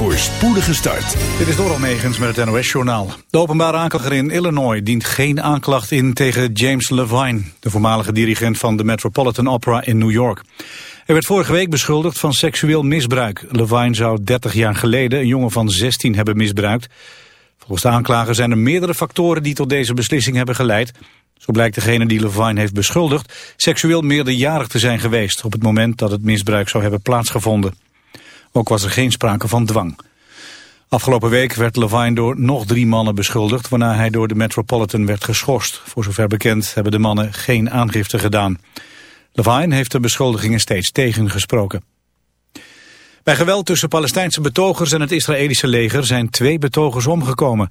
Voor spoedige start. Dit is Doral Megens met het NOS-journaal. De openbare aanklager in Illinois dient geen aanklacht in tegen James Levine... de voormalige dirigent van de Metropolitan Opera in New York. Hij werd vorige week beschuldigd van seksueel misbruik. Levine zou 30 jaar geleden een jongen van 16 hebben misbruikt. Volgens de aanklager zijn er meerdere factoren die tot deze beslissing hebben geleid. Zo blijkt degene die Levine heeft beschuldigd... seksueel meerderjarig te zijn geweest... op het moment dat het misbruik zou hebben plaatsgevonden. Ook was er geen sprake van dwang. Afgelopen week werd Levine door nog drie mannen beschuldigd... waarna hij door de Metropolitan werd geschorst. Voor zover bekend hebben de mannen geen aangifte gedaan. Levine heeft de beschuldigingen steeds tegengesproken. Bij geweld tussen Palestijnse betogers en het Israëlische leger... zijn twee betogers omgekomen.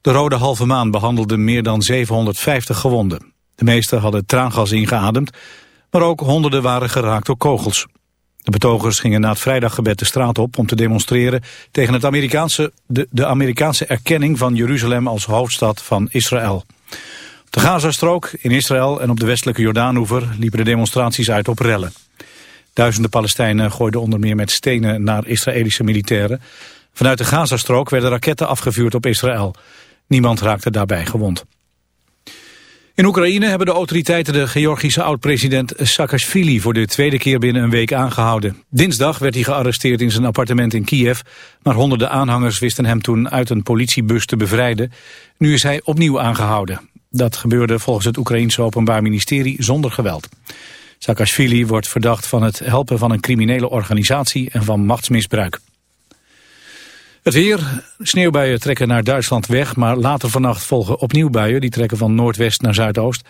De Rode Halve Maan behandelde meer dan 750 gewonden. De meesten hadden traangas ingeademd... maar ook honderden waren geraakt door kogels. De betogers gingen na het vrijdaggebed de straat op om te demonstreren tegen het Amerikaanse, de, de Amerikaanse erkenning van Jeruzalem als hoofdstad van Israël. Op de Gazastrook, in Israël en op de westelijke Jordaanoever liepen de demonstraties uit op rellen. Duizenden Palestijnen gooiden onder meer met stenen naar Israëlische militairen. Vanuit de Gazastrook werden raketten afgevuurd op Israël. Niemand raakte daarbij gewond. In Oekraïne hebben de autoriteiten de Georgische oud-president Saakashvili voor de tweede keer binnen een week aangehouden. Dinsdag werd hij gearresteerd in zijn appartement in Kiev, maar honderden aanhangers wisten hem toen uit een politiebus te bevrijden. Nu is hij opnieuw aangehouden. Dat gebeurde volgens het Oekraïense Openbaar Ministerie zonder geweld. Saakashvili wordt verdacht van het helpen van een criminele organisatie en van machtsmisbruik. Het weer, sneeuwbuien trekken naar Duitsland weg, maar later vannacht volgen opnieuw buien. Die trekken van noordwest naar zuidoost.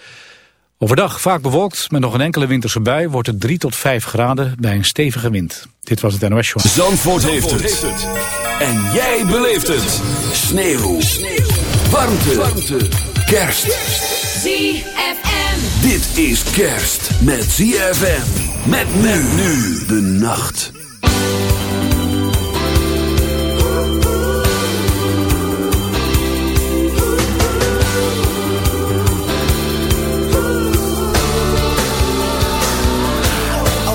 Overdag vaak bewolkt, met nog een enkele winterse bui wordt het 3 tot 5 graden bij een stevige wind. Dit was het NOS Show. Zandvoort, heeft, het. En jij beleeft het. Sneeuw. Sneeuw. Warmte. Warmte. Kerst. ZFM. Dit is kerst met ZFM. Met men nu de nacht.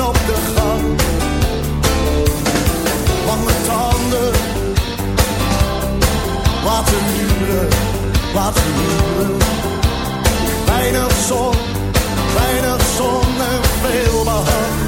Op de gang. Lange tanden, laten huren, laten huren. Weinig zon, weinig zon en veel behang.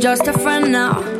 just a friend now.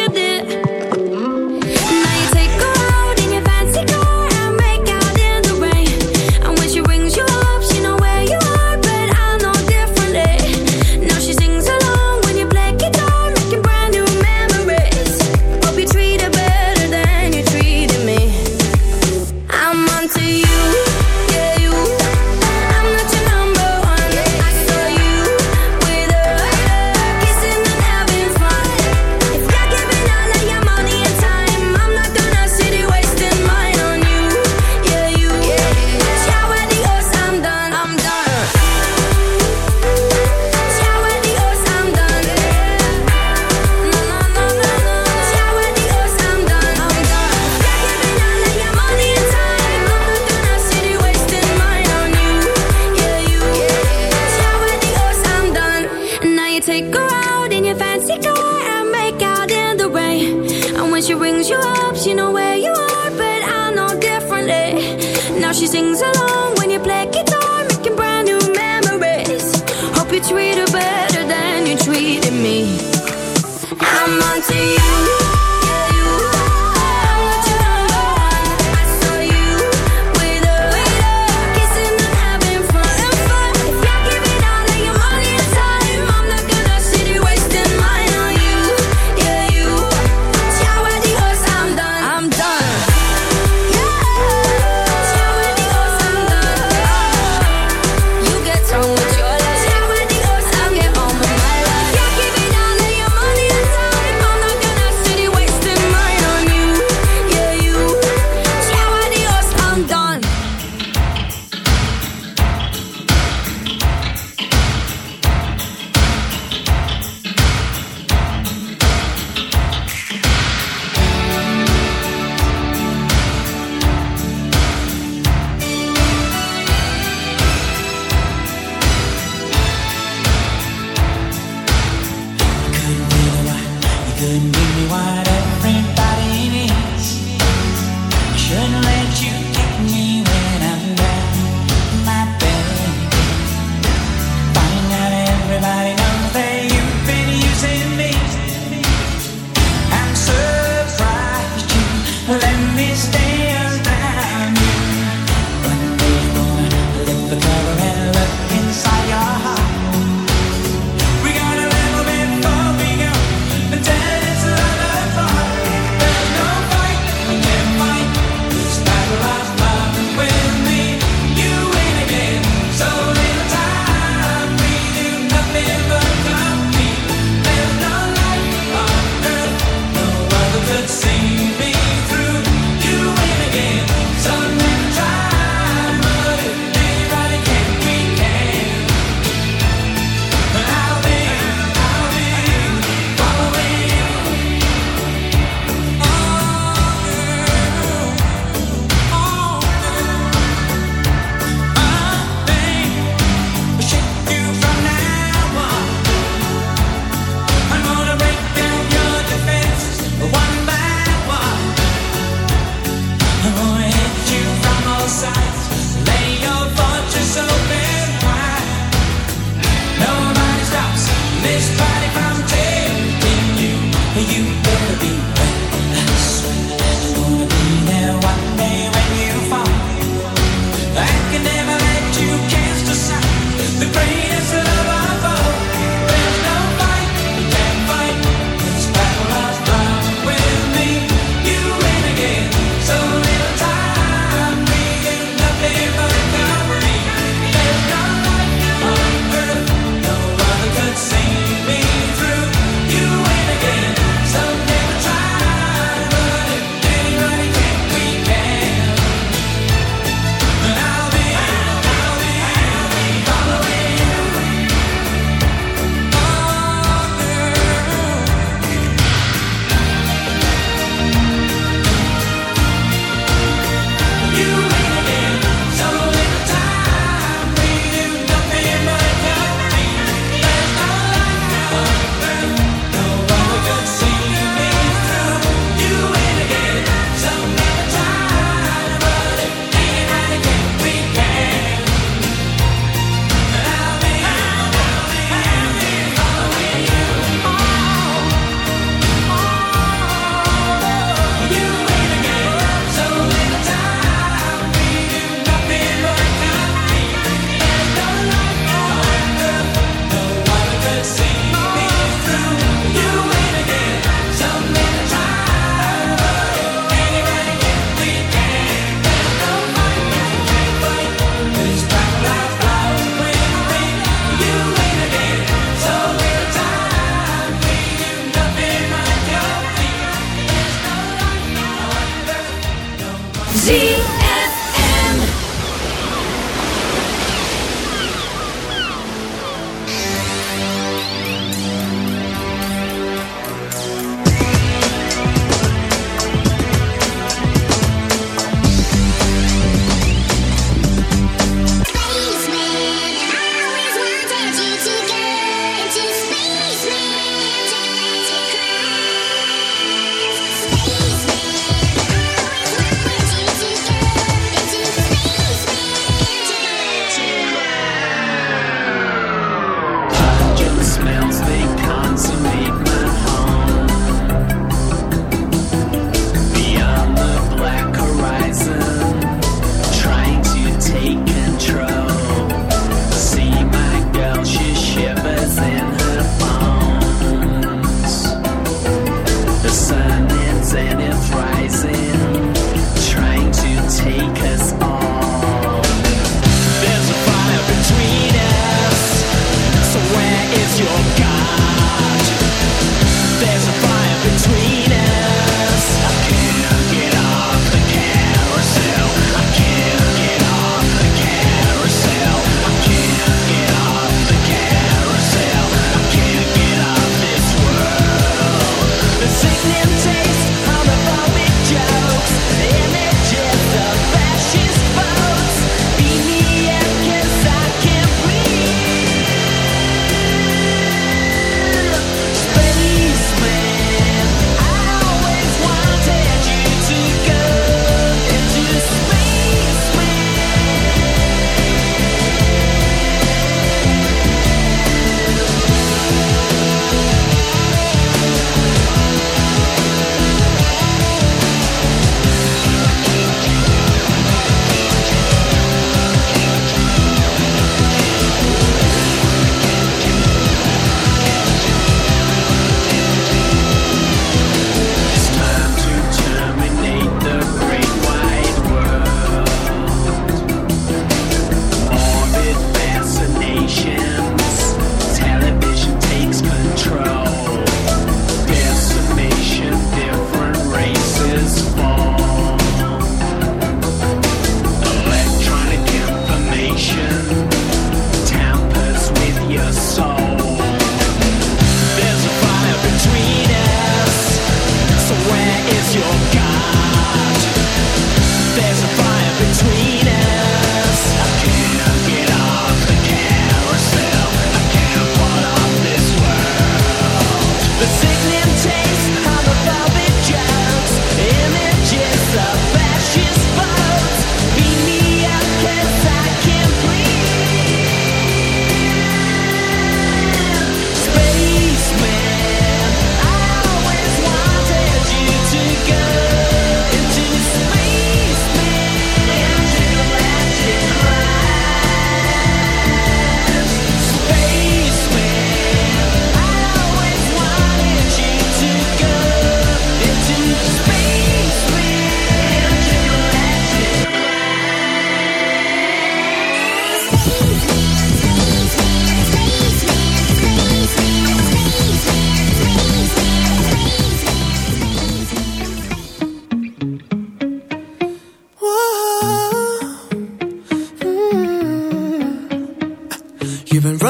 Zie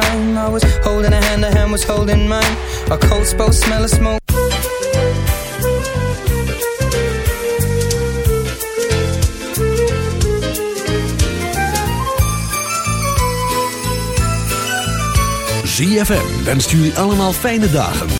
time. I was holding a hand, a hand was holding mine. Our coats both smell of smoke. ZFM wenst jullie allemaal fijne dagen.